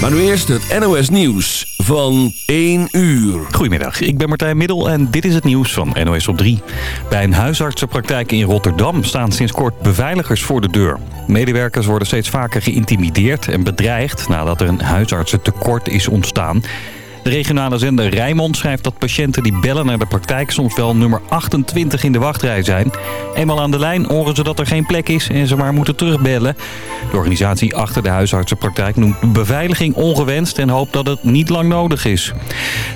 Maar nu eerst het NOS Nieuws van 1 uur. Goedemiddag, ik ben Martijn Middel en dit is het nieuws van NOS op 3. Bij een huisartsenpraktijk in Rotterdam staan sinds kort beveiligers voor de deur. Medewerkers worden steeds vaker geïntimideerd en bedreigd nadat er een huisartsentekort is ontstaan. De regionale zender Rijnmond schrijft dat patiënten die bellen naar de praktijk soms wel nummer 28 in de wachtrij zijn. Eenmaal aan de lijn horen ze dat er geen plek is en ze maar moeten terugbellen. De organisatie achter de huisartsenpraktijk noemt beveiliging ongewenst en hoopt dat het niet lang nodig is.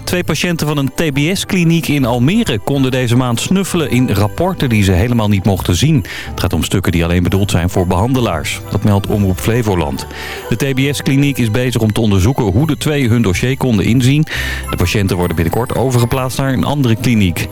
Twee patiënten van een TBS-kliniek in Almere konden deze maand snuffelen in rapporten die ze helemaal niet mochten zien. Het gaat om stukken die alleen bedoeld zijn voor behandelaars. Dat meldt Omroep Flevoland. De TBS-kliniek is bezig om te onderzoeken hoe de twee hun dossier konden inzien. De patiënten worden binnenkort overgeplaatst naar een andere kliniek.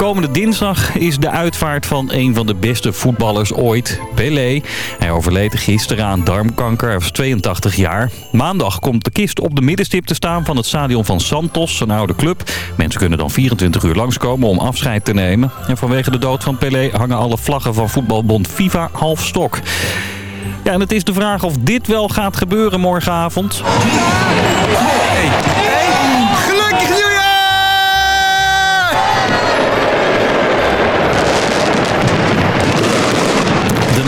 Komende dinsdag is de uitvaart van een van de beste voetballers ooit, Pelé. Hij overleed gisteren aan darmkanker, hij was 82 jaar. Maandag komt de kist op de middenstip te staan van het stadion van Santos, een oude club. Mensen kunnen dan 24 uur langskomen om afscheid te nemen. En vanwege de dood van Pelé hangen alle vlaggen van voetbalbond FIFA half stok. Ja, en het is de vraag of dit wel gaat gebeuren morgenavond.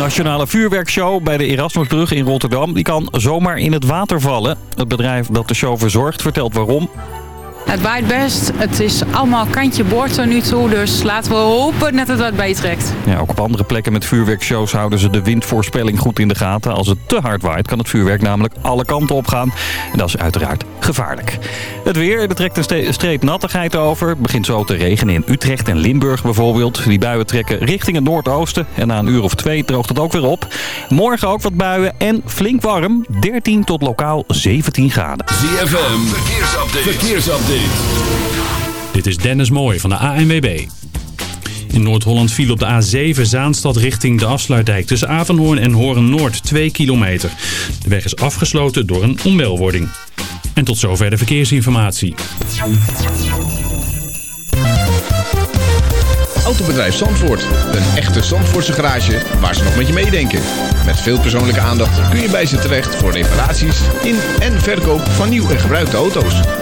Nationale vuurwerkshow bij de Erasmusbrug in Rotterdam... die kan zomaar in het water vallen. Het bedrijf dat de show verzorgt vertelt waarom. Het waait best. Het is allemaal kantje boord tot nu toe. Dus laten we hopen dat het wat bijtrekt. Ja, ook op andere plekken met vuurwerkshows houden ze de windvoorspelling goed in de gaten. Als het te hard waait kan het vuurwerk namelijk alle kanten op gaan. En dat is uiteraard gevaarlijk. Het weer, er trekt een streep nattigheid over. Het begint zo te regenen in Utrecht en Limburg bijvoorbeeld. Die buien trekken richting het noordoosten. En na een uur of twee droogt het ook weer op. Morgen ook wat buien en flink warm. 13 tot lokaal 17 graden. ZFM, verkeersupdate. verkeersupdate. Dit is Dennis Mooij van de ANWB. In Noord-Holland viel op de A7 Zaanstad richting de afsluitdijk tussen Avanhoorn en Hoorn Noord 2 kilometer. De weg is afgesloten door een onwelwording. En tot zover de verkeersinformatie. Autobedrijf Zandvoort. Een echte Zandvoortse garage waar ze nog met je meedenken. Met veel persoonlijke aandacht kun je bij ze terecht voor reparaties in en verkoop van nieuw en gebruikte auto's.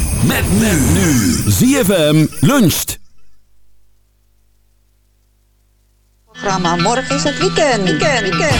Met men nu. ZFM luncht. programma. Morgen is het weekend. Weekend, weekend.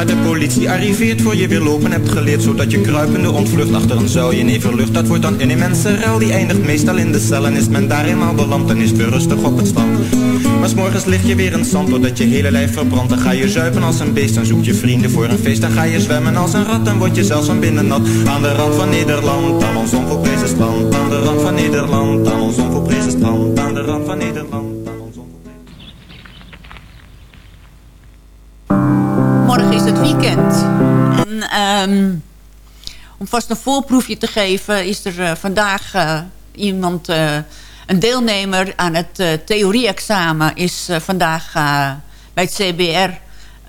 Maar de politie arriveert voor je weer lopen. Hebt geleerd Zodat je kruipende ontvlucht achter een zuilje neverlucht Dat wordt dan een immense ruil, die eindigt meestal in de cel En is men daar eenmaal beland, dan is het rustig op het strand. Maar s'morgens lig je weer in zand, doordat je hele lijf verbrandt. Dan ga je zuipen als een beest, dan zoek je vrienden voor een feest. Dan ga je zwemmen als een rat, dan word je zelfs van binnen nat. Aan de rand van Nederland, aan ons onvoorprezen strand. Aan de rand van Nederland, aan ons onvoorprezen strand. Aan de rand van Nederland En um, om vast een voorproefje te geven... is er uh, vandaag uh, iemand, uh, een deelnemer aan het theorie-examen... is vandaag bij het CBR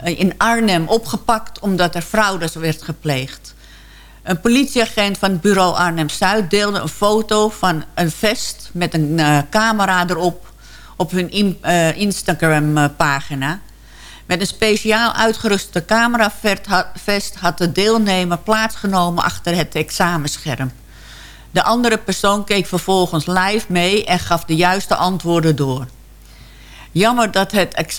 in Arnhem opgepakt... omdat er fraude werd gepleegd. Een politieagent van het bureau Arnhem-Zuid deelde een foto van een vest... met een camera erop op hun Instagram-pagina... Met een speciaal uitgeruste cameravest had de deelnemer plaatsgenomen achter het examenscherm. De andere persoon keek vervolgens live mee en gaf de juiste antwoorden door. Jammer dat, het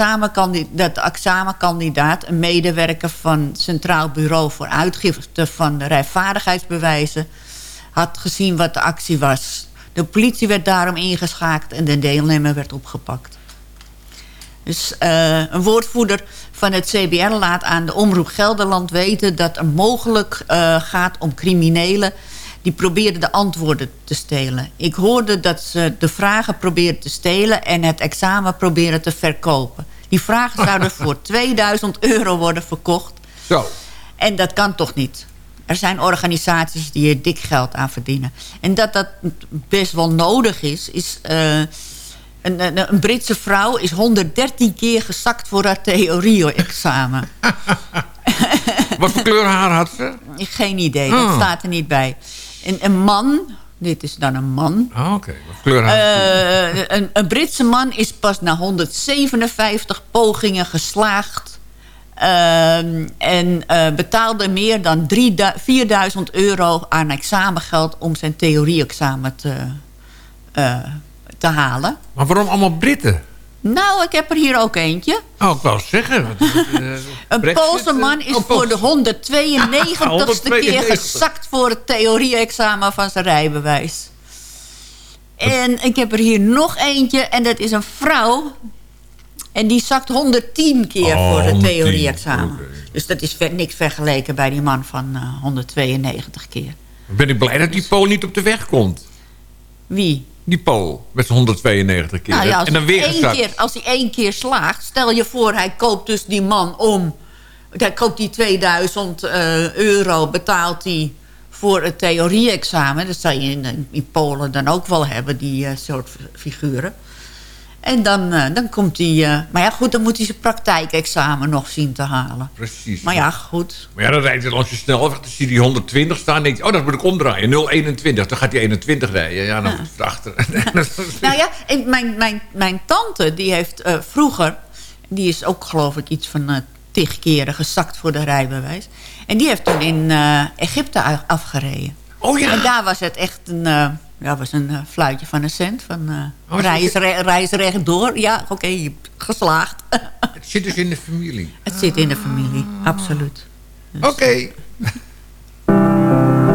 dat de examenkandidaat, een medewerker van Centraal Bureau voor Uitgifte van rijvaardigheidsbewijzen, had gezien wat de actie was. De politie werd daarom ingeschakeld en de deelnemer werd opgepakt. Dus uh, een woordvoerder van het CBR laat aan de Omroep Gelderland weten... dat het mogelijk uh, gaat om criminelen die probeerden de antwoorden te stelen. Ik hoorde dat ze de vragen probeerden te stelen... en het examen proberen te verkopen. Die vragen zouden voor 2000 euro worden verkocht. Zo. En dat kan toch niet? Er zijn organisaties die er dik geld aan verdienen. En dat dat best wel nodig is... is uh, een, een, een, Britse vrouw is 113 keer gezakt voor haar theorie-examen. Wat voor kleur haar had ze? Geen idee, dat oh. staat er niet bij. En een man, dit is dan een man. Oh, Oké, okay. wat kleur had uh, een, een, Britse man is pas na 157 pogingen geslaagd. Uh, en uh, betaalde meer dan 3, 4000 euro aan examengeld... om zijn theorie-examen te uh, te halen. Maar waarom allemaal Britten? Nou, ik heb er hier ook eentje. Oh, ik wou zeggen. Uh, een Poolse man is oh, voor de 192ste keer gezakt voor het theorie-examen van zijn rijbewijs. En ik heb er hier nog eentje en dat is een vrouw. En die zakt 110 keer oh, voor het theorie-examen. Okay. Dus dat is niks vergeleken bij die man van uh, 192 keer. Ben ik blij dat die Pool niet op de weg komt. Wie? Die Pool met zijn 192 keer. Nou ja, en dan weer één keer, als hij één keer slaagt... stel je voor, hij koopt dus die man om... hij koopt die 2000 uh, euro, betaalt hij voor het theorie-examen. Dat zou je in, in, Polen dan ook wel hebben, die uh, soort figuren. En dan, uh, dan komt hij... Uh, maar ja, goed, dan moet hij zijn praktijkexamen nog zien te halen. Precies. Maar ja, goed. Maar ja, dan rijdt hij als je snel dan zie je die 120 staan... en denk je, oh, dat moet ik omdraaien. 021, dan gaat hij 21 rijden. Ja, dan ja. achter. nou ja, en mijn, mijn, mijn tante, die heeft uh, vroeger... die is ook, geloof ik, iets van tig keren gezakt voor de rijbewijs. En die heeft toen in Egypte afgereden. Oh ja. En daar was het echt een ja, was een uh, fluitje van een cent. Van, uh, oh, reis, re reis rechtdoor. Ja, oké, okay, geslaagd. het zit dus in de familie? Het ah. zit in de familie, absoluut. Dus, oké. Okay.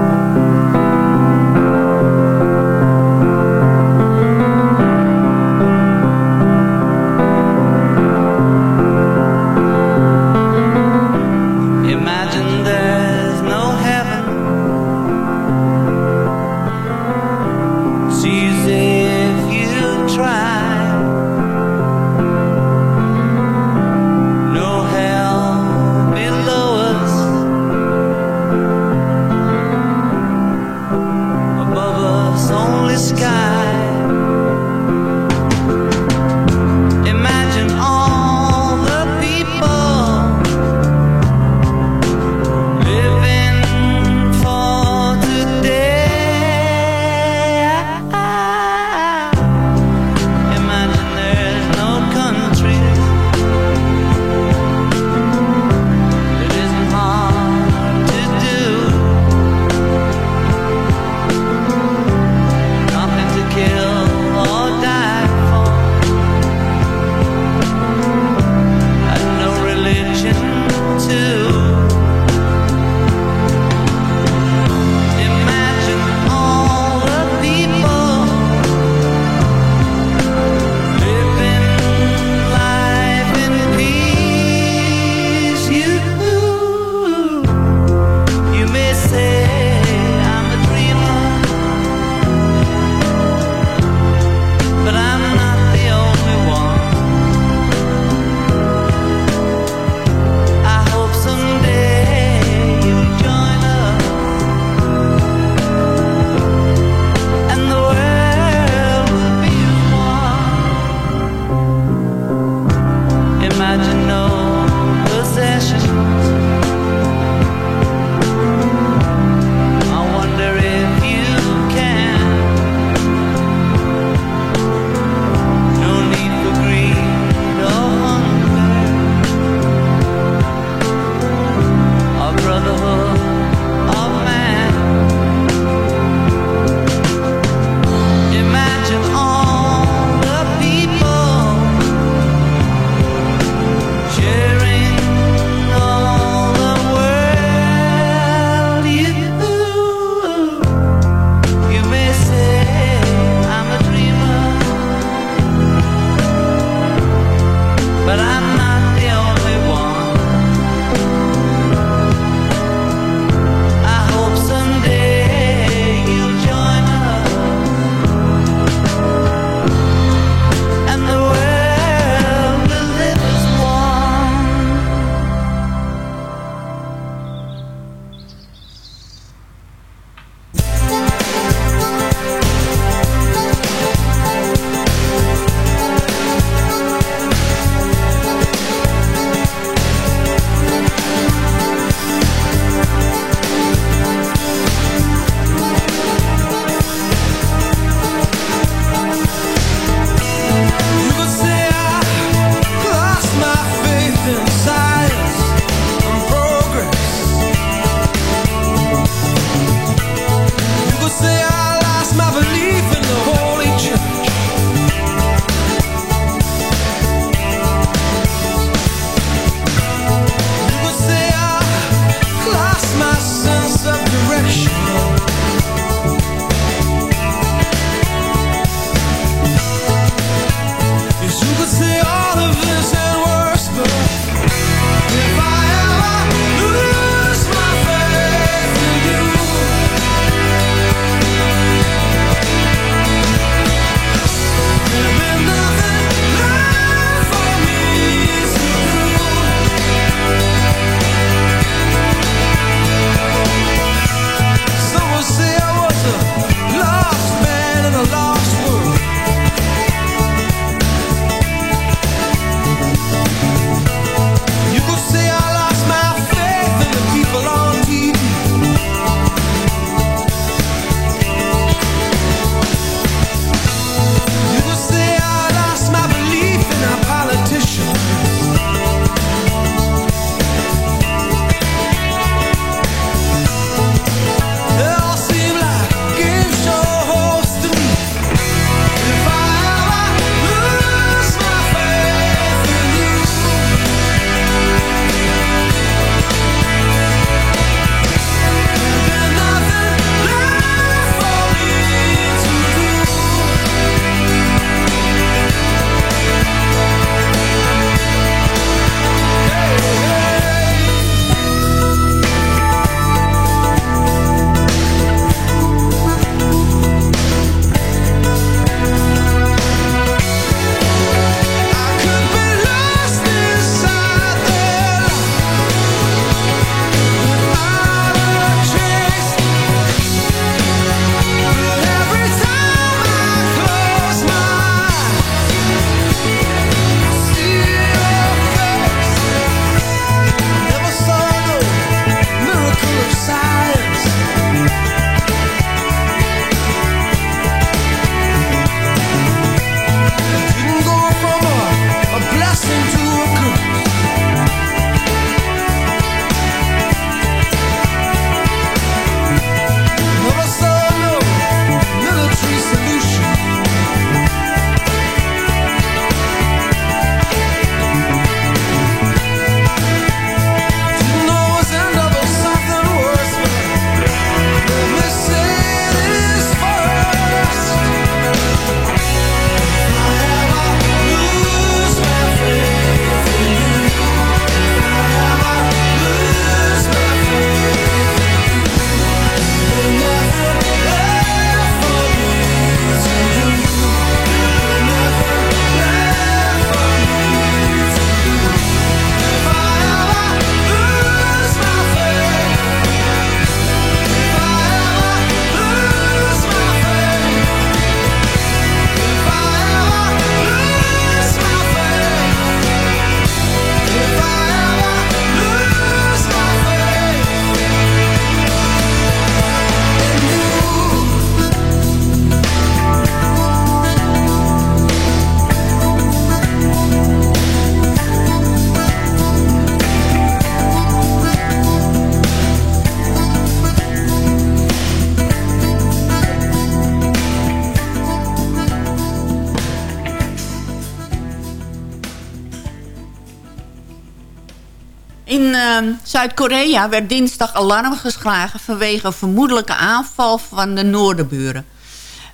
Zuid-Korea werd dinsdag alarm geslagen... vanwege een vermoedelijke aanval van de noorderburen.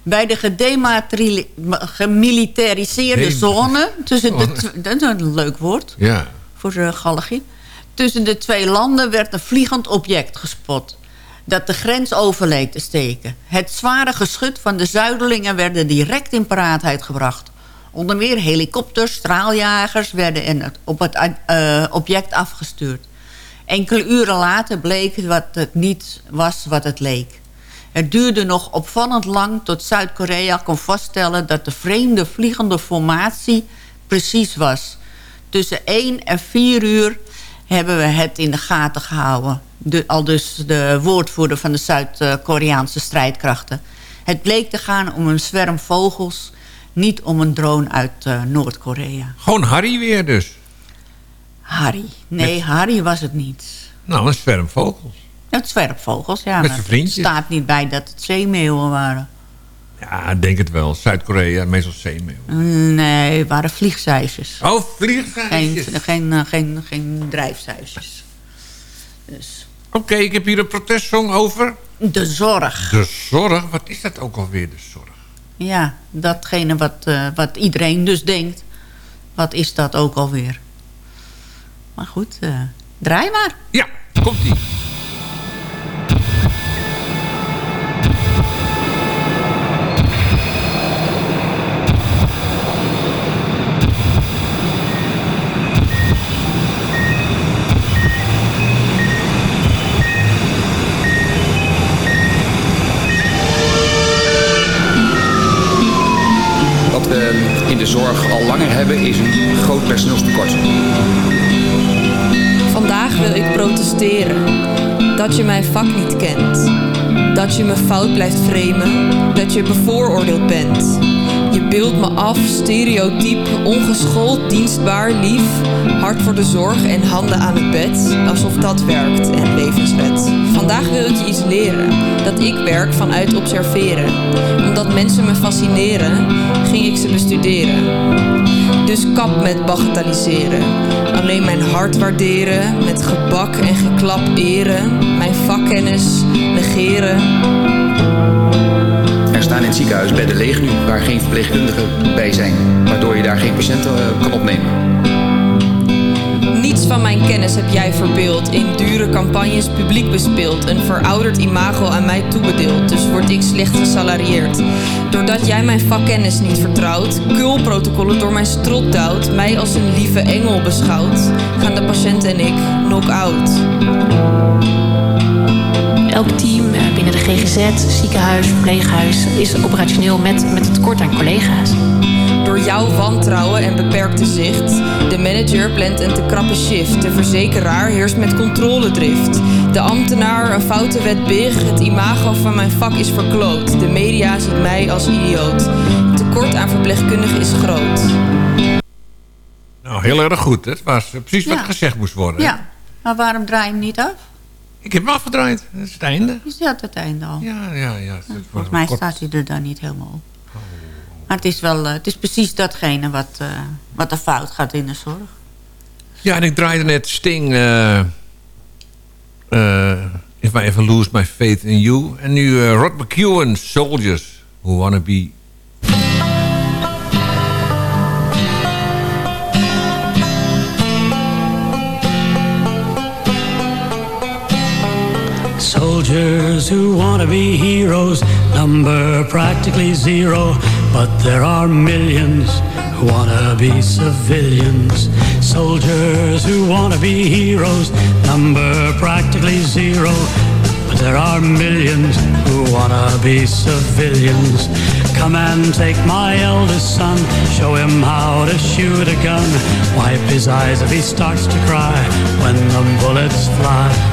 Bij de gemilitariseerde zone... Tussen de dat is een leuk woord Ja. voor de galgie. Tussen de twee landen werd een vliegend object gespot... dat de grens over leek te steken. Het zware geschut van de zuidelingen werden direct in paraatheid gebracht. Onder meer helikopters, straaljagers werden op het eh, object afgestuurd. Enkele uren later bleek wat het niet was wat het leek. Het duurde nog opvallend lang tot Zuid-Korea kon vaststellen... dat de vreemde vliegende formatie precies was. Tussen 1 en 4 uur hebben we het in de gaten gehouden. De, al dus de woordvoerder van de Zuid-Koreaanse strijdkrachten. Het bleek te gaan om een zwerm vogels... niet om een drone uit uh, Noord-Korea. Gewoon Harry weer dus. Harry. Nee, Harry was het niet. Nou, een zwerm vogels. Het zwerpvogels, ja. Met zijn vriendjes. Staat niet bij dat het zeemeeuwen waren. Ja, ik denk het wel. Zuid-Korea, meestal zeemeeuw. Nee, het waren vliegzeisjes. Oh, vliegzeisjes. Geen, geen, eh, geen, geen drijfzeisjes. Dus. Oké, ik heb hier een protestsong over... De zorg. De zorg? Wat is dat ook alweer, de zorg? Ja, datgene wat, uh, wat iedereen dus denkt. Wat is dat ook alweer? Maar goed, uh, draai maar. Ja, komt-ie. de zorg al langer hebben, is een groot personeelstekort. Protesteren dat je mijn vak niet kent. Dat je me fout blijft framen, dat je bevooroordeeld bent. Je beeldt me af, stereotyp, ongeschoold, dienstbaar, lief. Hard voor de zorg en handen aan het bed. Alsof dat werkt en levensredt. Vandaag wil ik je iets leren. Dat ik werk vanuit observeren. Omdat mensen me fascineren, ging ik ze bestuderen. Dus kap met bagatelliseren. Alleen mijn hart waarderen. Met gebak en geklap eren. Mijn vakkennis negeren. Staan in het ziekenhuis bedden leeg nu, waar geen verpleegkundigen bij zijn. Waardoor je daar geen patiënten kan opnemen. Van mijn kennis heb jij verbeeld. In dure campagnes publiek bespeeld. Een verouderd imago aan mij toebedeeld. Dus word ik slecht gesalarieerd. Doordat jij mijn vakkennis niet vertrouwt. Kulprotocollen door mijn strot duwt. Mij als een lieve engel beschouwt. Gaan de patiënt en ik knock-out. Elk team binnen de GGZ, ziekenhuis, verpleeghuis is operationeel met, met het tekort aan collega's. Door jouw wantrouwen en beperkte zicht. De manager plant een te krappe shift. De verzekeraar heerst met controledrift. De ambtenaar een foute wet big. Het imago van mijn vak is verkloot. De media ziet mij als idioot. Het tekort aan verpleegkundigen is groot. Nou, heel erg goed. Het was precies wat Ja. gezegd moest worden. Ja, maar waarom draai je hem niet af? Ik heb hem afgedraaid. Dat is het einde. Je zat het einde al. Ja, ja, ja. Volgens mij kort. staat hij er dan niet helemaal op. Maar het is, wel, eh, het is precies datgene wat, eh, wat er fout gaat in de zorg. Ja, en ik draaide net Sting... eh eh, If I Ever Lose My Faith in You. En nu eh, Rod McEwen, Soldiers Who Wanna Be... Soldiers who want to be heroes number practically zero, but there are millions who want to be civilians. Soldiers who want to be heroes number practically zero, but there are millions who want to be civilians. Come and take my eldest son, show him how to shoot a gun. Wipe his eyes if he starts to cry when the bullets fly.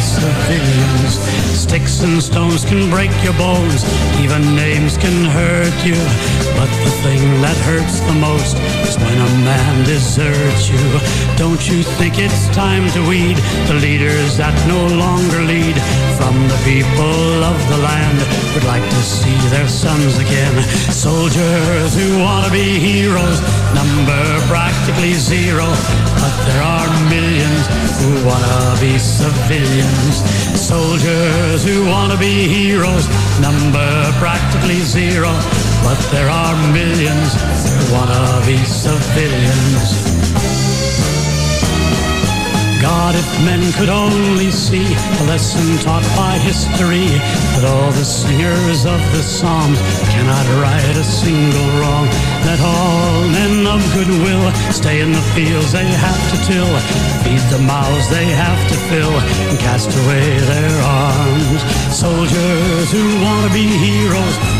face of. Sticks and stones can break your bones, even names can hurt you. But the thing that hurts the most is when a man deserts you. Don't you think it's time to weed the leaders that no longer lead? From the people of the land would like to see their sons again. Soldiers who want to be heroes, number practically zero. But there are millions who want to be civilians. Soldiers who want to be heroes, number practically zero. But there are millions want to be civilians. God, if men could only see the lesson taught by history, that all the singers of the Psalms cannot right a single wrong, that all men of goodwill stay in the fields they have to till, feed the mouths they have to fill, and cast away their arms. Soldiers who want to be heroes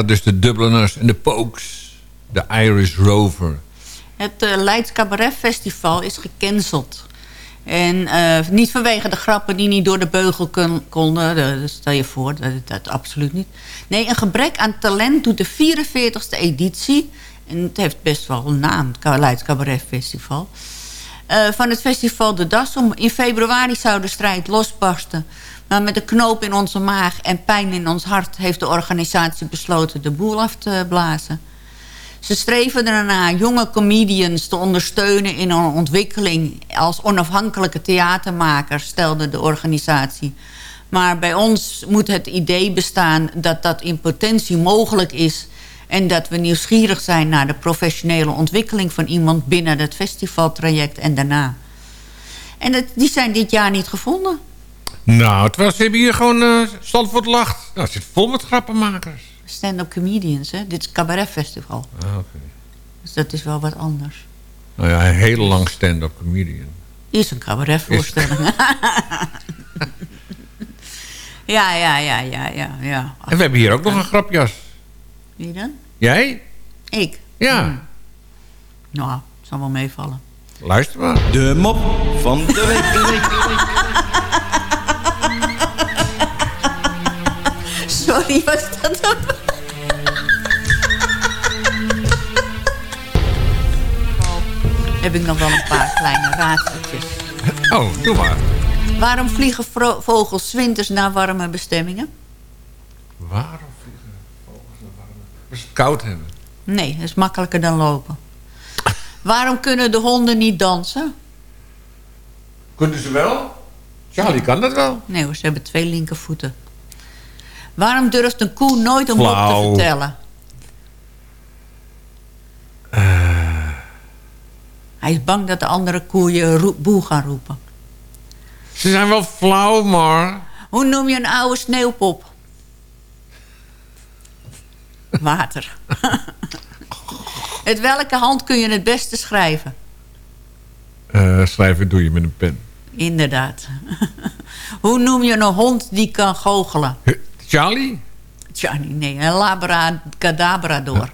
waren dus de Dubliners en de Pokes. De Irish Rover. Het uh, Leids Cabaret Festival is gecanceld. En uh, niet vanwege de grappen die niet door de beugel kon, konden. Stel je voor, dat, dat absoluut niet. Nee, een gebrek aan talent doet de 44ste editie... en het heeft best wel een naam, het Leids Cabaret Festival... Van het festival De Das. Om, in februari zou de strijd losbarsten. Maar met een knoop in onze maag en pijn in ons hart... heeft de organisatie besloten de boel af te blazen. Ze streven ernaar jonge comedians te ondersteunen in hun ontwikkeling... als onafhankelijke theatermakers, stelde de organisatie. Maar bij ons moet het idee bestaan dat dat in potentie mogelijk is... en dat we nieuwsgierig zijn naar de professionele ontwikkeling van iemand... binnen het festivaltraject en daarna. En die zijn dit jaar niet gevonden. Nou, terwijl ze hebben hier gewoon uh, Stanford lacht. Nou, het zit vol met grappenmakers stand-up comedians. Hè? Dit is Cabaret Festival. Ah, okay. Dus dat is wel wat anders. Nou ja, een hele lang stand-up comedian. Is een cabaretvoorstelling. ja, ja, ja, ja, ja, ja. En we hebben hier ook nog een grapjas. Wie dan? Jij? Ik? Ja. Hmm. Nou, het zal wel meevallen. Luister maar. De mop van de week. Sorry, was dat dan? heb ik nog wel een paar kleine raadseltjes. Oh, doe maar. Waarom vliegen vogels winters naar warme bestemmingen? Waarom vliegen vogels naar warme bestemmingen? Als het koud hebben. Nee, dat is makkelijker dan lopen. Waarom kunnen de honden niet dansen? Kunnen ze wel? Charlie kan dat wel. Nee hoor, ze hebben twee linkervoeten. Waarom durft een koe nooit een mop te vertellen? Uh. Hij is bang dat de andere koeien boe gaan roepen. Ze zijn wel flauw, maar... Hoe noem je een oude sneeuwpop? Water. met welke hand kun je het beste schrijven? Uh, schrijven doe je met een pen. Inderdaad. Hoe noem je een hond die kan goochelen? Charlie? Charlie, nee. Een labracadabrador.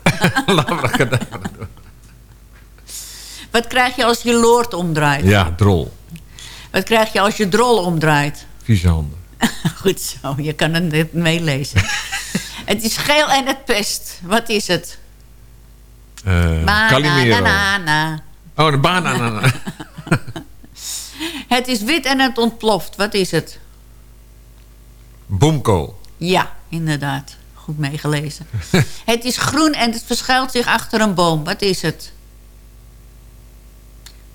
labracadabrador. Wat krijg je als je loord omdraait? Ja, drol. Wat krijg je als je drol omdraait? Vieze handen. Goed zo, je kan het meelezen. het is geel en het pest. Wat is het? Uh, banana. Oh, de banana. het is wit en het ontploft. Wat is het? Boomkool. Ja, inderdaad. Goed meegelezen. het is groen en het verschuilt zich achter een boom. Wat is het?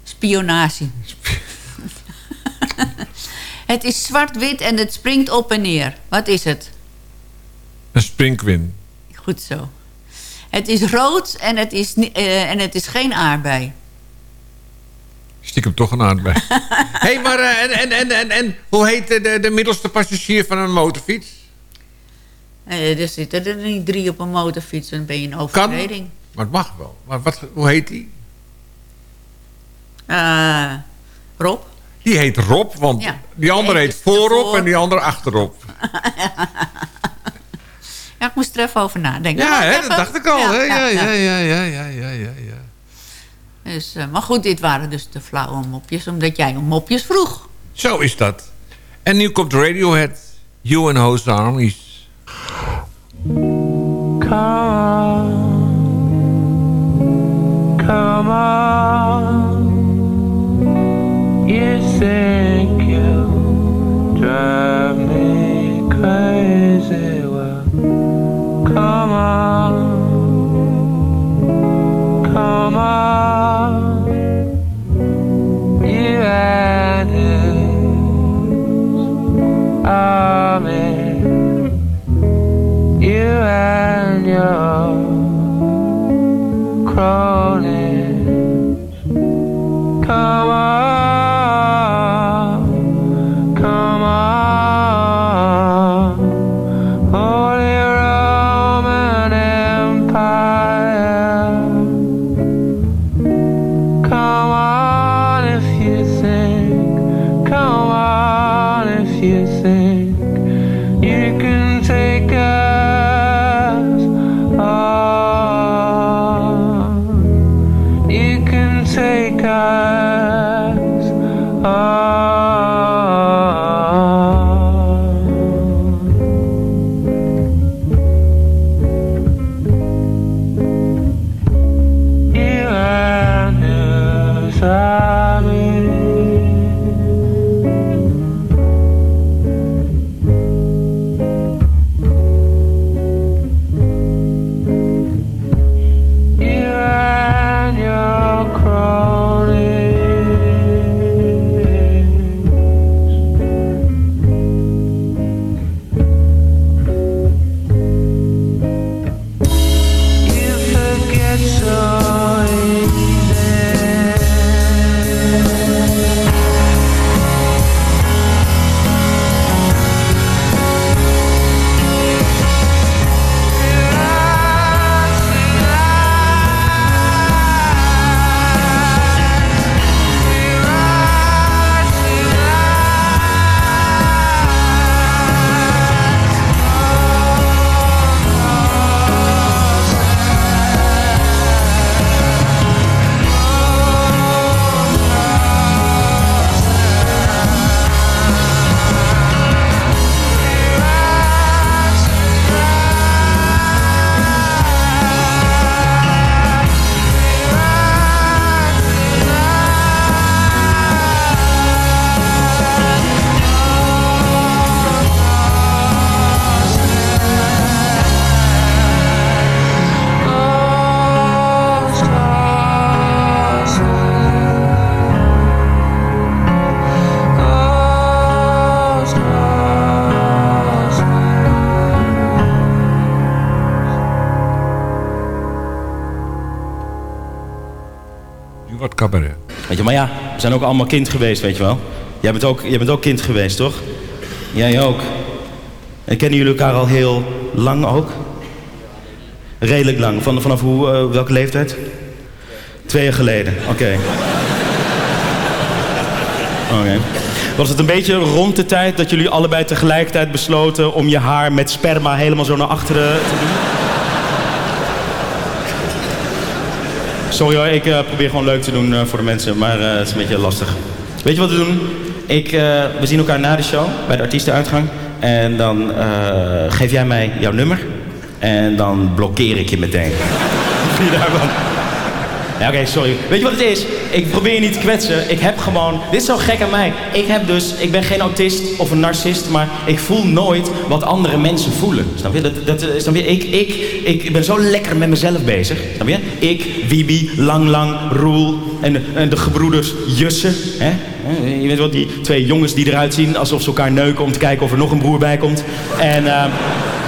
Spionage. het is zwart-wit en het springt op en neer. Wat is het? Een springwin. Goed zo. Het is rood en het is, uh, en het is geen aardbei. Stiekem toch een aardbei. Hé, hey, maar uh, en, en, en, en, en hoe heet de, de middelste passagier van een motorfiets? Eh, er zitten er niet drie op een motorfiets, dan ben je een overtreding. Kan, maar het mag wel. Maar wat, hoe heet die? Uh, Rob. Die heet Rob, want die andere heet, voorop en die andere achterop. ja, ik moest er even over nadenken. Ja, hè, dat dacht ik al. Ja, ja, ja, ja, ja, ja, ja, ja. Dus, eh, maar goed, dit waren dus de flauwe mopjes, omdat jij om mopjes vroeg. Zo is dat. En nu komt Radiohead, You and Host Armies. Come on, come on. You think you drive me crazy? Well, come on, we zijn ook allemaal kind geweest, weet je wel. Jij bent ook, jij bent ook kind geweest, toch? Jij ook. En kennen jullie elkaar al heel lang ook? Redelijk lang. Van, vanaf hoe, eh, welke leeftijd? Twee jaar geleden, oké. Oké. Was het een beetje rond de tijd dat jullie allebei tegelijkertijd besloten om je haar met sperma helemaal zo naar achteren te doen? Sorry hoor, ik eh, probeer gewoon leuk te doen eh, voor de mensen, maar eh, het is een beetje lastig. Weet je wat we doen? Ik, we zien elkaar na de show, bij de artiestenuitgang. En dan geef jij mij jouw nummer. En dan blokkeer ik je meteen. Vind je daarvan? Ja, oké, sorry. Weet je wat het is? Ik probeer je niet te kwetsen. Ik heb gewoon... Dit is zo gek aan mij. Ik heb dus... Ik ben geen autist of een narcist, maar ik voel nooit wat andere mensen voelen. Snap je? Dat, dat, eh, snap je? Ik, ik, ik ben zo lekker met mezelf bezig. Snap je? Ik, Wibi, Lang Lang, Roel en, en de gebroeders Jussen. Hè? Je weet wel, die twee jongens die eruit zien alsof ze elkaar neuken om te kijken of er nog een broer bij komt. En... ehm,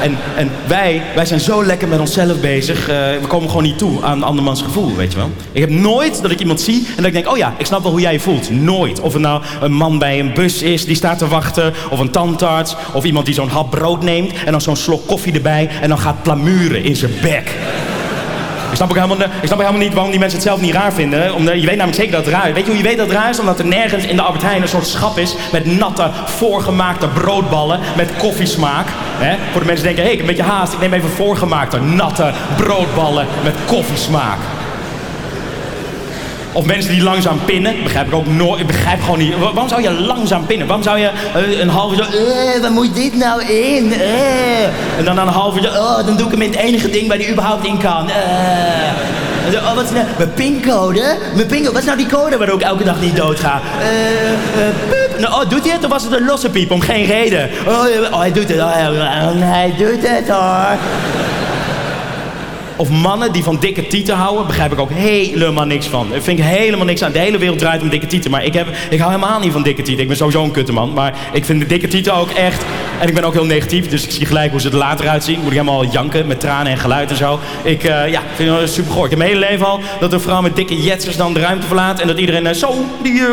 en, en wij, wij zijn zo lekker met onszelf bezig. eh, we komen gewoon niet toe aan andermans gevoel, weet je wel. Ik heb nooit dat ik iemand zie en dat ik denk... oh ja, ik snap wel hoe jij je voelt. Nooit. Of het nou een man bij een bus is die staat te wachten... of een tandarts, of iemand die zo'n hap brood neemt... en dan zo'n slok koffie erbij en dan gaat plamuren in zijn bek. Ik snap, ook helemaal, ik snap ook helemaal niet waarom die mensen het zelf niet raar vinden. Omdat, je weet namelijk zeker dat het raar is. Weet je hoe je weet dat het raar is? Omdat er nergens in de Albert Heijn een soort schap is met natte, voorgemaakte broodballen met koffiesmaak. Hè? Voor de mensen denken, hé, hey, ik heb een beetje haast. Ik neem even voorgemaakte, natte broodballen met koffiesmaak. Of mensen die langzaam pinnen, begrijp ik ook nooit. Ik begrijp gewoon niet. Wa- Waarom zou je langzaam pinnen? Waarom zou je eh, een half uur zo. Eh, waar moet dit nou in? Eh. En dan een half uur. Oh, dan doe ik hem in het enige ding waar die überhaupt in kan. Eh. Oh, wat is nou? Mijn pincode? Mijn pincode? Wat is nou die code waardoor ik elke dag niet doodga? Eh. Nou, oh, doet hij het? Of was het een losse piep om geen reden? Oh, oh hij doet het. Oh, hij- hij doet het hoor. Of mannen die van dikke tieten houden, begrijp ik ook helemaal niks van. Ik vind ik helemaal niks aan. De hele wereld draait om dikke tieten. Maar ik, heb, ik hou helemaal niet van dikke tieten. Ik ben sowieso een kutteman. Maar ik vind de dikke tieten ook echt... En ik ben ook heel negatief, dus ik zie gelijk hoe ze er later uitzien. Moet ik helemaal janken met tranen en geluid en zo. Ik uh, ja, vind het super goor. Ik heb mijn hele leven al dat een vrouw met dikke jetsers dan de ruimte verlaat. En dat iedereen uh, zo, die... Uh,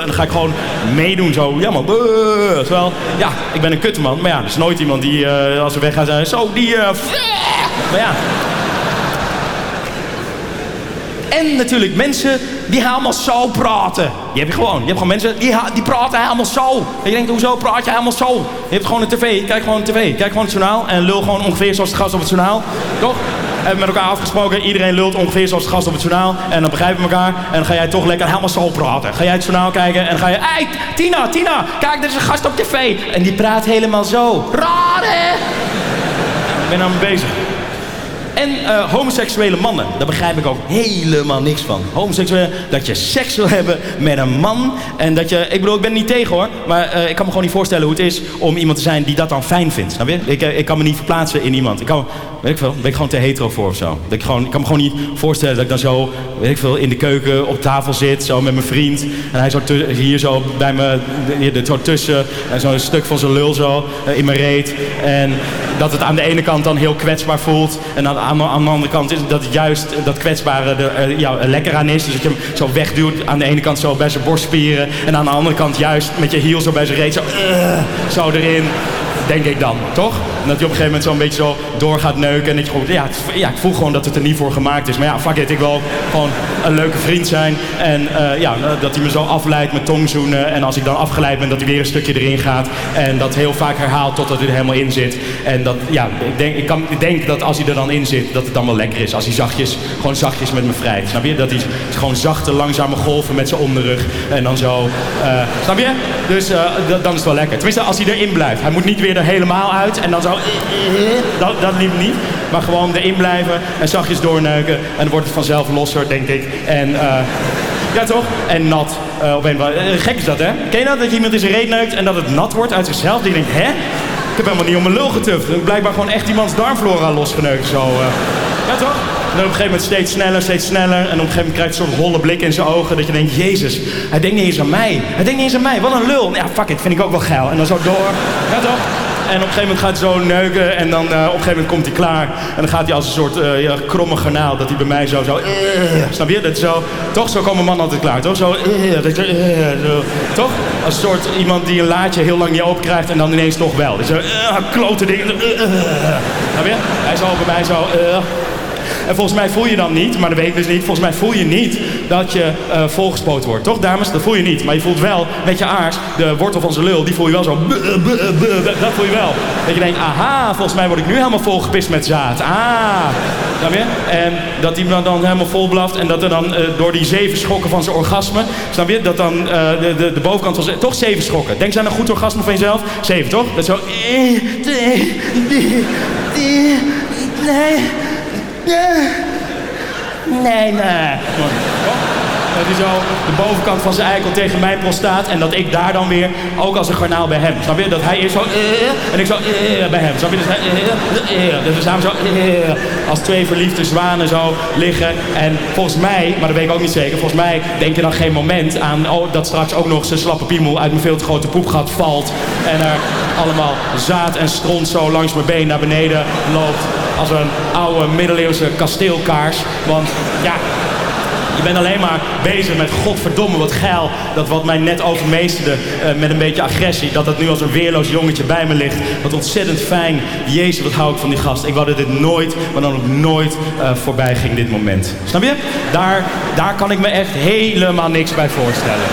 en dan ga ik gewoon meedoen zo. Ja man, Terwijl, ja, ik ben een kutteman. Maar ja, er is nooit iemand die als we weggaan zijn... Zo, die... maar ja... En natuurlijk mensen die helemaal zo praten. Die heb je gewoon. Je hebt gewoon mensen die, die praten helemaal zo. En je denkt, hoezo praat je helemaal zo? Je hebt gewoon een tv. Kijk gewoon een tv. Kijk gewoon het journaal. En lul gewoon ongeveer zoals de gast op het journaal. Toch? hebben met elkaar afgesproken. Iedereen lult ongeveer zoals de gast op het journaal. En dan begrijpen we elkaar. En dan ga jij toch lekker helemaal zo praten. Ga jij het journaal kijken en ga je... Hé, Tina, Tina, kijk, er is een gast op tv. En die praat helemaal zo. Raar, hè? Ik ben aan bezig. En eh, homoseksuele mannen, daar begrijp ik ook helemaal niks van. Homoseksuele, dat je seks wil hebben met een man. En dat je, ik bedoel, ik ben niet tegen hoor. Maar eh, ik kan me gewoon niet voorstellen hoe het is om iemand te zijn die dat dan fijn vindt. Snap je? Ik, eh, ik kan me niet verplaatsen in iemand. Ik kan, weet ik veel, ben ik gewoon te hetero voor of zo. Dat ik, gewoon, ik kan me gewoon niet voorstellen dat ik dan zo, weet ik veel, in de keuken op tafel zit. Zo met mijn vriend. En hij zo hier zo bij me, hier er zo tussen. En zo'n stuk van zijn lul zo in mijn reet. En dat het aan de ene kant dan heel kwetsbaar voelt. En aan, aan, aan de andere kant is dat het juist dat kwetsbare er lekker aan is. Dus dat je hem zo wegduwt. Aan de ene kant zo bij zijn borstspieren. En aan de andere kant juist met je hiel zo bij zijn reet. Zo, eh, zo erin. Denk ik dan, toch? Dat je op een gegeven moment zo'n beetje zo door gaat neuken. En dat je gewoon, ja, ja, ik voel gewoon dat het er niet voor gemaakt is. Maar ja, fuck it, ik wil gewoon een leuke vriend zijn. En eh, ja, dat hij me zo afleidt met tongzoenen. En als ik dan afgeleid ben, dat hij weer een stukje erin gaat. En dat heel vaak herhaalt totdat hij er helemaal in zit. En dat, ja, ik denk, ik, kan, ik denk dat als hij er dan in zit, dat het dan wel lekker is. Als hij zachtjes, gewoon zachtjes met me vrijt. Snap je? Dat hij gewoon zachte, langzame golven met zijn onderrug. En dan zo, eh, snap je? Dus eh, dan is het wel lekker. Tenminste, als hij erin blijft. Hij moet niet weer er helemaal uit. En dan zo, dat, dat liever niet. Maar gewoon erin blijven en zachtjes doorneuken. En dan wordt het vanzelf losser, denk ik. En eh, ja, toch? En nat. eh, op een eh, gek is dat, hè? Ken je dat? Dat iemand in zijn reet neukt en dat het nat wordt uit zichzelf. Die denkt, hè? Ik heb helemaal niet om mijn lul getuft. Ik Blijkbaar gewoon echt iemands darmflora losgeneukt. Zo. Ja, toch? En op een gegeven moment steeds sneller, steeds sneller. En op een gegeven moment krijgt hij soort holle blik in zijn ogen. Dat je denkt, jezus, hij denkt niet eens aan mij. Hij denkt niet eens aan mij. Wat een lul. Ja, fuck it, vind ik ook wel geil. En dan zo door. Ja, toch? En op een gegeven moment gaat hij zo neuken en dan eh, op een gegeven moment komt hij klaar. En dan gaat hij als een soort eh, kromme garnaal dat hij bij mij zo, zo, eh, snap je? Dat zo, toch? Zo komen mannen altijd klaar, toch? Zo, dat zo, toch? Als een soort iemand die een laadje heel lang niet open krijgt en dan ineens toch wel. Dus zo, klote dingen. snap je? Hij zo bij mij zo, en volgens mij voel je dan niet, maar dat weet ik dus niet. Volgens mij voel je niet dat je eh, volgespoten wordt. Toch, dames? Dat voel je niet. Maar je voelt wel met je aars, de wortel van zijn lul, die voel je wel zo. dat- voel je wel. Dat je denkt, aha, volgens mij word ik nu helemaal volgepist met zaad. Ah? En dat hij me dan helemaal vol blaft. En dat er dan eh, door die zeven schokken van zijn orgasme, snap je? Dat dan eh, de, de, de bovenkant van zijn... Toch zeven schokken. Denk eens aan een goed orgasme van jezelf. Zeven, toch? Dat zo... vier, nee... Nee, nee. Dat hij zo de bovenkant van zijn eikel tegen mijn prostaat. En dat ik daar dan weer ook als een garnaal bij hem. Snap je? Dat hij is zo... eh, en ik zo eh, bij hem. Snap je? Dus, hij, eh, dus we samen zo... als twee verliefde zwanen zo liggen. En volgens mij, maar dat weet ik ook niet zeker. Volgens mij denk je dan geen moment aan... Oh, dat straks ook nog zijn slappe piemel uit mijn veel te grote poepgat valt. En er allemaal zaad en stront zo langs mijn been naar beneden loopt. Als een oude middeleeuwse kasteelkaars. Want ja, je bent alleen maar bezig met godverdomme wat geil. Dat wat mij net overmeesterde eh, met een beetje agressie. Dat dat nu als een weerloos jongetje bij me ligt. Wat ontzettend fijn. Jezus, wat hou ik van die gast. Ik wou dat dit nooit, maar dan ook nooit eh, voorbij ging dit moment. Snap je? Daar, daar kan ik me echt helemaal niks bij voorstellen.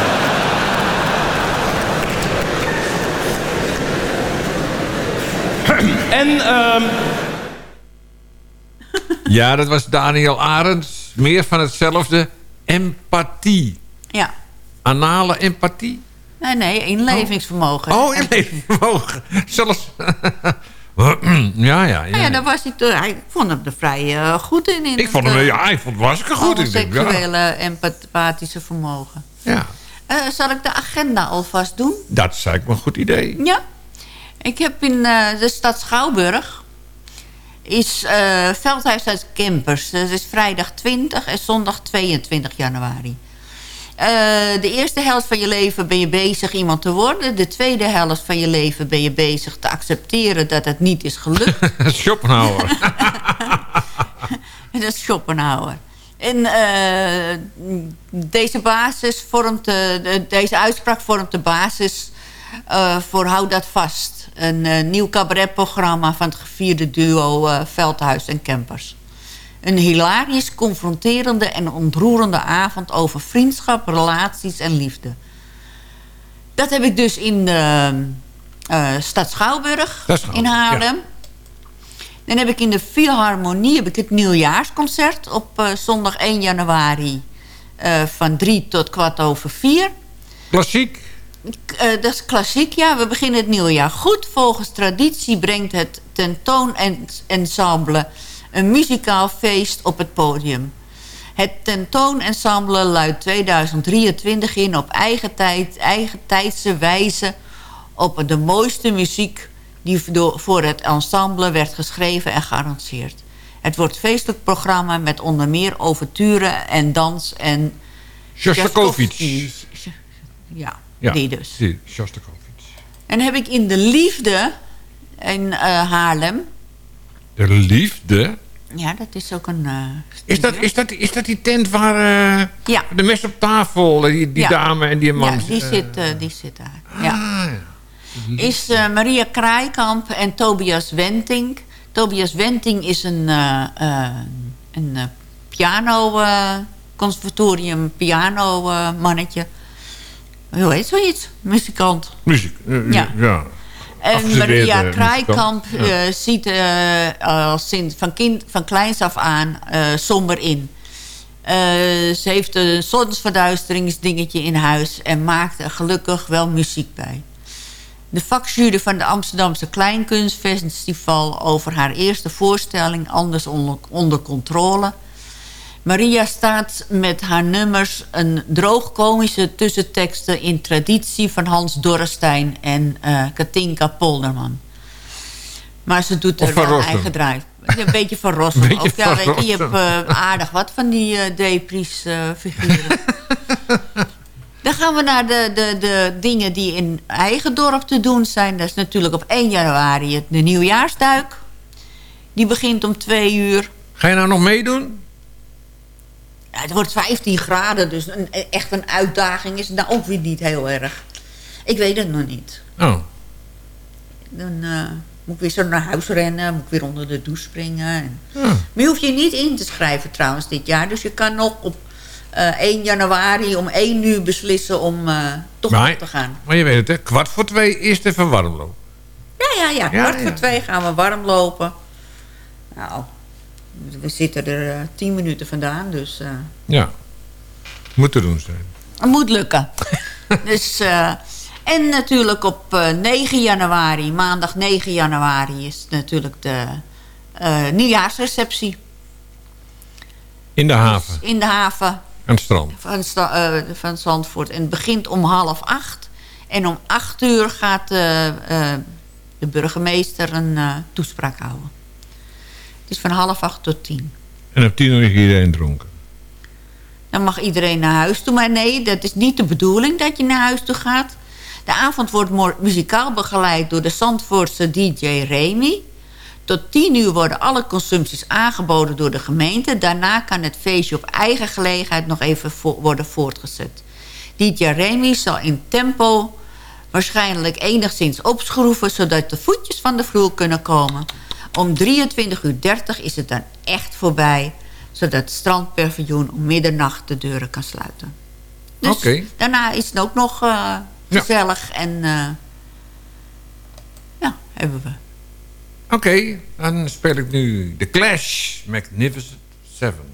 En ehm, Ja, dat was Daniel Arends. Meer van hetzelfde. Empathie. Ja. Anale empathie. Nee, nee, inlevingsvermogen. Oh, inlevingsvermogen. Zelfs... ja, ja, ja. Nou ja, daar was hij, ik vond hem er vrij eh, goed in. in Ik vond hem, ja, ik vond het hartstikke goed. Ik denk, ja. Seksuele empathische vermogen. Ja. Eh, zal ik de agenda alvast doen? Dat is eigenlijk wel een goed idee. Ja. Ik heb in eh, de stad Schouwburg... is eh Veldhuis uit Campers. Dat is vrijdag 20 en zondag 22 januari. Eh, de eerste helft van je leven ben je bezig iemand te worden. De tweede helft van je leven ben je bezig te accepteren dat het niet is gelukt. Schopenhauer. Dat is Schopenhauer. En eh, deze basis vormt de- deze uitspraak vormt de basis eh, voor Hou dat vast. Een eh, nieuw cabaretprogramma van het gevierde duo eh, Veldhuis en Campers. Een hilarisch, confronterende en ontroerende avond over vriendschap, relaties en liefde. Dat heb ik dus in de stad Schouwburg in Haarlem. Dan heb ik in de Philharmonie heb ik het nieuwjaarsconcert op zondag 1 januari van 3 tot kwart over 4. Klassiek. Eh, dat is klassiek, ja. We beginnen het nieuwe jaar goed. Volgens traditie brengt het tentoonensemble een muzikaal feest op het podium. Het tentoonensemble luidt 2023 in op eigen, tijd, eigen tijdse wijze... op de mooiste muziek die voor het ensemble werd geschreven en gearrangeerd. Het wordt feestelijk programma met onder meer overturen en dans en... Shostakovich. Ja, Ja, die dus. Die, Shostakovich. En heb ik in De Liefde in eh, Haarlem... De liefde. Ja, dat is ook een... eh, Is dat, is, dat, is dat die tent waar eh, Ja. de mes op tafel, die, die Ja. dame en die man... Ja, die, zit, die zit daar. Ah, ja. Is Maria Kraaikamp en Tobias Wenting. Tobias Wenting is een, een piano... conservatorium piano mannetje. Hoe heet zoiets? Muzikant. Muziek. eh, Ja. ja. En Maria muzikant. Kraaikamp Ja. eh, ziet eh, al sinds van, kind, van kleins af aan eh, somber in. Eh, ze heeft een zonsverduisteringsdingetje in huis... en maakt er gelukkig wel muziek bij. De vakjury van de Amsterdamse Kleinkunstfestival... over haar eerste voorstelling Anders onder, onder controle... Maria staat met haar nummers een droogkomische tussenteksten... in traditie van Hans Dorrestein en eh, Katinka Polderman. Maar ze doet er wel eigen draai. Een beetje van Rossum Beetje ook. Ja, weet je, je hebt eh, aardig wat van die Depris eh, figuren. Dan gaan we naar de, de, de dingen die in eigen dorp te doen zijn. Dat is natuurlijk op 1 januari het, de nieuwjaarsduik. Die begint om twee uur. Ga je nou nog meedoen? Ja, het wordt 15 graden, dus een, echt een uitdaging is het nou ook weer niet heel erg. Ik weet het nog niet. Oh. Dan eh, moet ik weer zo naar huis rennen, moet ik weer onder de douche springen. En... Ja. Maar je hoeft je niet in te schrijven trouwens dit jaar. Dus je kan nog op eh 1 januari om 1 uur beslissen om eh, toch Maar, te gaan. maar je weet het, hè? kwart voor twee even warm lopen. Ja, ja, ja. Ja, Kwart ja. voor twee gaan we warm lopen. Nou, we zitten er eh 10 minuten vandaan, dus... eh, Ja. Moet te doen zijn. Het moet lukken. dus, eh, en natuurlijk op eh, 9 januari, maandag 9 januari... is natuurlijk de nieuwjaarsreceptie In de haven. in de haven Aan het strand. van, eh, van Zandvoort. En het begint om half acht. En om acht uur gaat de burgemeester een toespraak houden. Het is van half acht tot tien. En op tien uur is iedereen dronken. Dan mag iedereen naar huis toe. Maar nee, dat is niet de bedoeling dat je naar huis toe gaat. De avond wordt muzikaal begeleid door de Zandvoortse DJ Remy. Tot 10 uur worden alle consumpties aangeboden door de gemeente. Daarna kan het feestje op eigen gelegenheid nog even vo- worden voortgezet. DJ Remy zal in tempo waarschijnlijk enigszins opschroeven... zodat de voetjes van de vloer kunnen komen. Om 23.30 uur is het dan echt voorbij... zodat het strandpaviljoen om middernacht de deuren kan sluiten. Dus daarna is het ook nog eh, gezellig en... eh, ja, hebben we. Oké, dan speel ik nu The Clash Magnificent Seven.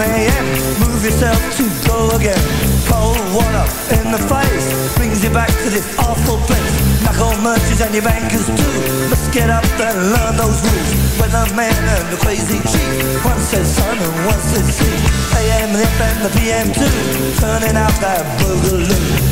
a.m. Move yourself to go again. Cold water in the face brings you back to this awful place. Knuckle merchants and your bankers too. Must get up and learn those rules. When the man and the crazy chief. One says sun and one says sea. AM, the FM, the PM too. Turning out that boogaloo.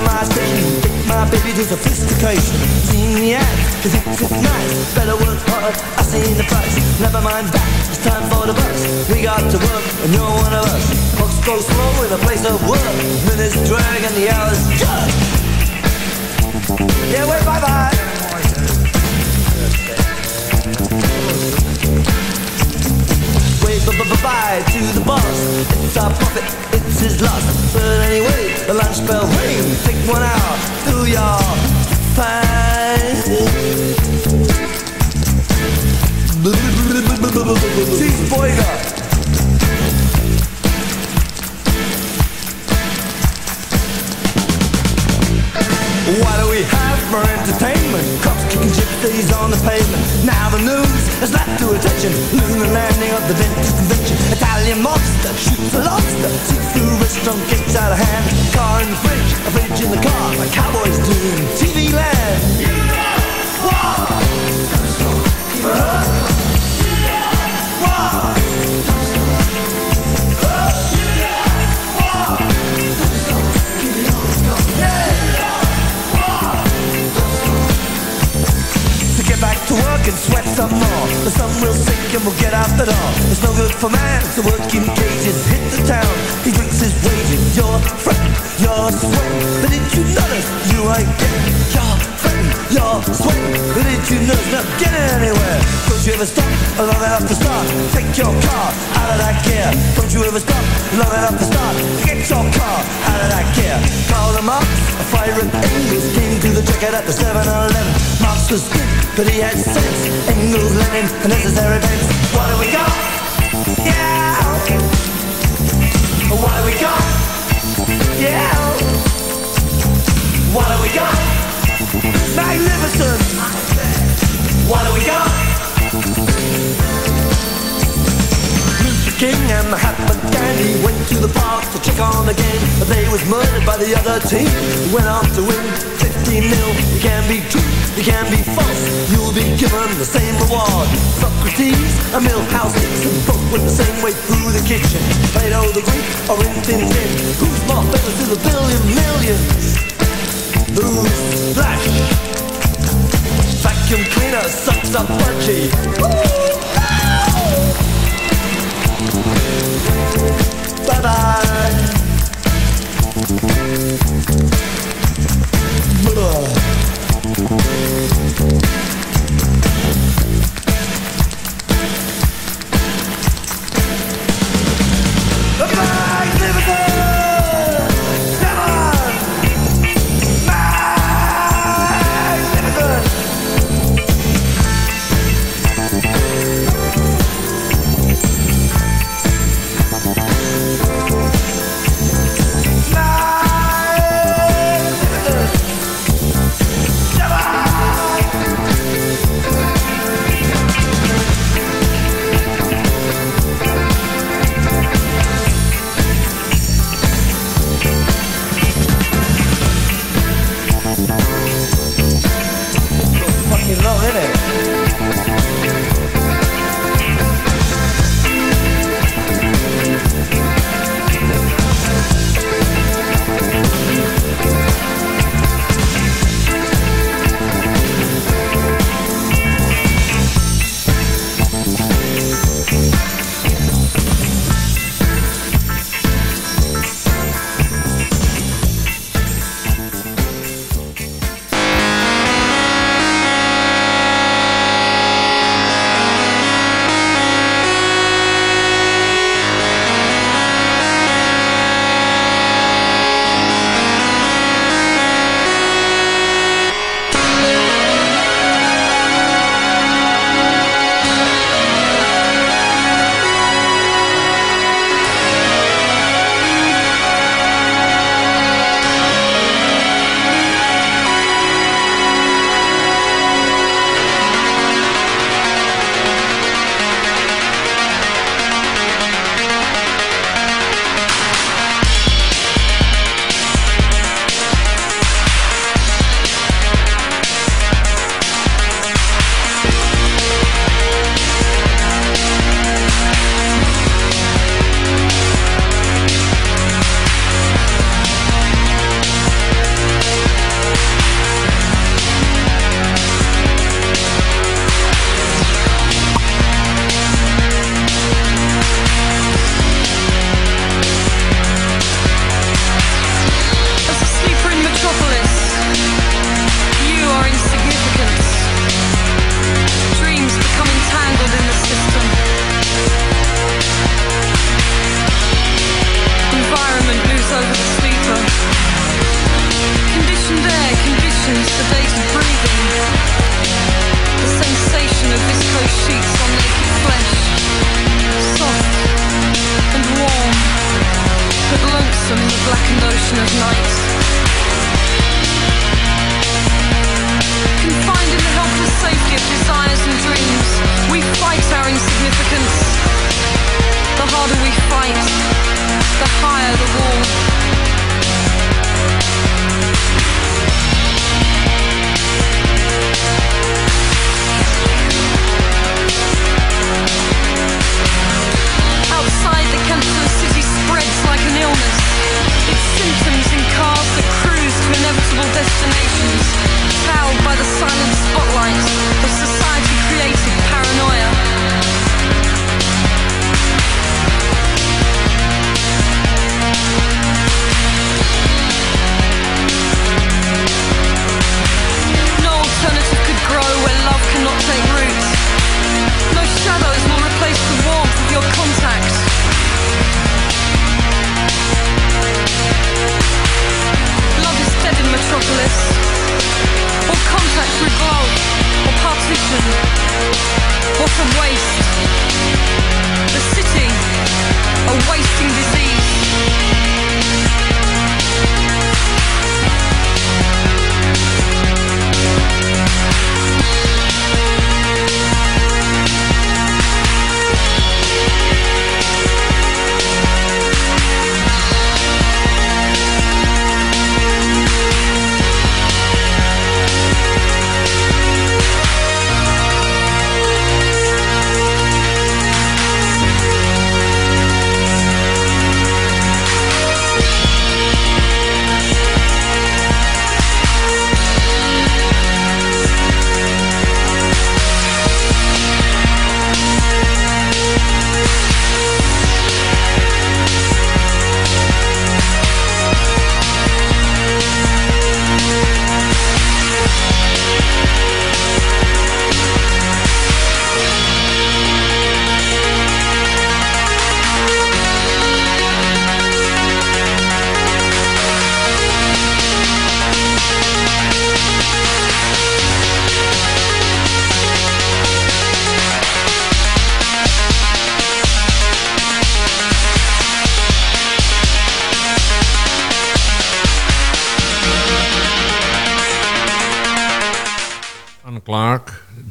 my baby to sophistication. Seen the ads, cause it's it's nice. Better work hard, I seen the price. Never mind that, it's time for the bus. We got to work, and you're one of us. Clocks go slow in a place of work. Minutes drag and the hours judge. Yeah, wait, bye bye to the boss. It's our profit, it's his loss. But anyway, the lunch bell ring. Take one out, do your fine. Cheese. What do we have for entertainment? Cops kicking gypsies on the pavement. Now the news has left to attention. Lunar landing of the dentist convention. Italian mobster shoots a lobster. See-through restaurant gets out of hand. Car in the fridge, a fridge in the car. Like cowboys do TV land. to no good for man to work in cages. Hit the town, he drinks his wages. You're fretting, you're sweating. But did you notice you ain't getting? You're fretting, you're sweating. But did you notice not getting anywhere? Don't you ever stop long enough to start? Take your car out of that gear. Don't you ever stop long enough to start? Get your car out of that gear. Call them up, a fire and Engels came to the checkout at the 7-Eleven. Marx was good, but he had sense. Engels, Lenin, and necessary events. What do we got? What do we got? Magnificent. What do we got? King and Mahatma Gandhi went to the park to check on the game, but they was murdered by the other team. Who went on to win 15 nil. You can be true, you can be false. You'll be given the same reward. Socrates and Milhouse Dixon both went the same way through the kitchen. Plato the Greek or in Tin Tin. Who's more famous to the billion millions? Who's Flash? Vacuum cleaner sucks up budgie. Bye-bye. Bye.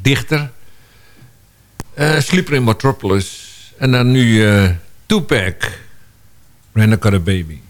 Dichter. Eh Sleeper in Metropolis. En dan nu eh Tupac. Brenda Got a Baby.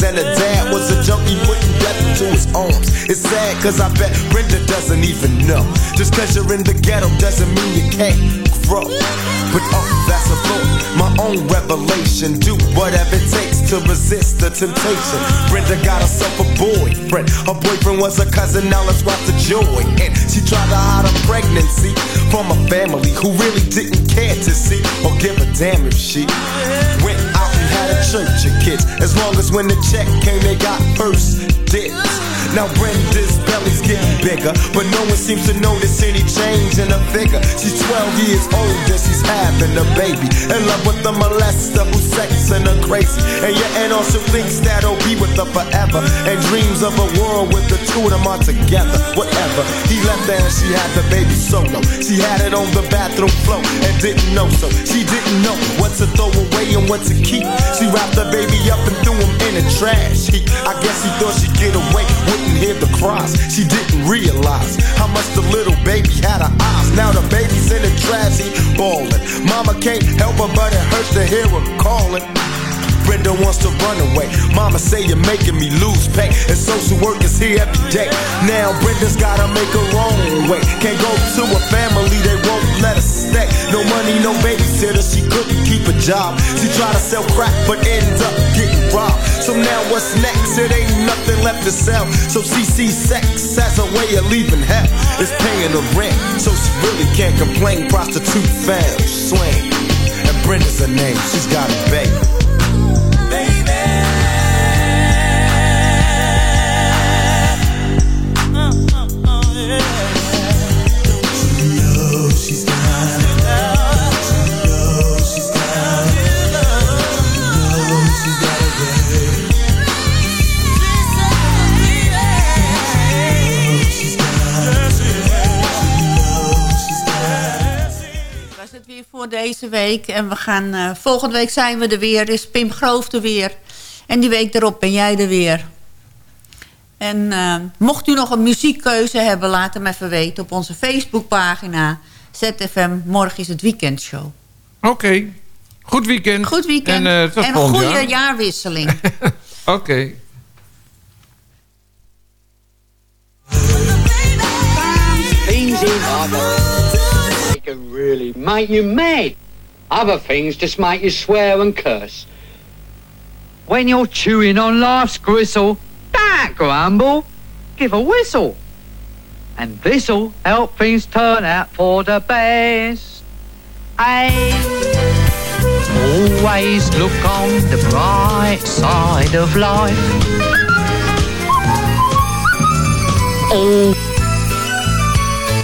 And her dad was a junkie putting death into his arms. It's sad, cause I bet Brenda doesn't even know. Just cause you're in the ghetto doesn't mean you can't grow. But oh, that's a thought, my own revelation. Do whatever it takes to resist the temptation. Brenda got herself a boyfriend. Her boyfriend was a cousin, now let's watch the joy. And she tried to hide her pregnancy from a family who really didn't care to see or give a damn if she had a church of kids. As long as when the check came, they got first dibs. Now Brenda's belly's getting bigger, but no one seems to notice any change in her figure. She's 12 years old and she's having a baby. In love with the molester who's sexing her crazy. And your aunt also thinks that he'll be with her forever. And dreams of a world with the two of them are together. Whatever. He left her and she had the baby solo. She had it on the bathroom floor and didn't know so. She didn't know what to throw away and what to keep. She wrapped the baby up and threw him in the trash heap. I guess he thought she'd get away, wouldn't hear the cries. She didn't realize how much the little baby had her eyes. Now the baby's in the trash heap, bawling. Mama can't help her, but it hurts to hear her calling. Brenda wants to run away. Mama say you're making me lose pay. And social work is here every day. Now Brenda's gotta make her own way. Can't go to a family, they won't let her No money, no babysitter, she couldn't keep a job. She tried to sell crack, but ended up getting robbed. So now what's next? It ain't nothing left to sell. So CC sex has a way of leaving hell. It's paying the rent, so she really can't complain. Prostitute fam, swing. And Brenda's her name, she's got a baby. Voor deze week. En we gaan, eh, volgende week zijn we er weer. Is Pim Groof er weer. En die week erop ben jij er weer. En eh, mocht u nog een muziekkeuze hebben, laat hem even weten op onze Facebookpagina. ZFM, morgen is het weekendshow. Oké. Goed weekend. Goed weekend. En, eh, en een goede jaar. jaarwisseling. Oké. things in life really make you mad. Other things just make you swear and curse. When you're chewing on life's gristle, don't grumble, give a whistle. And this'll help things turn out for the best. Hey, always look on the bright side of life. Oh.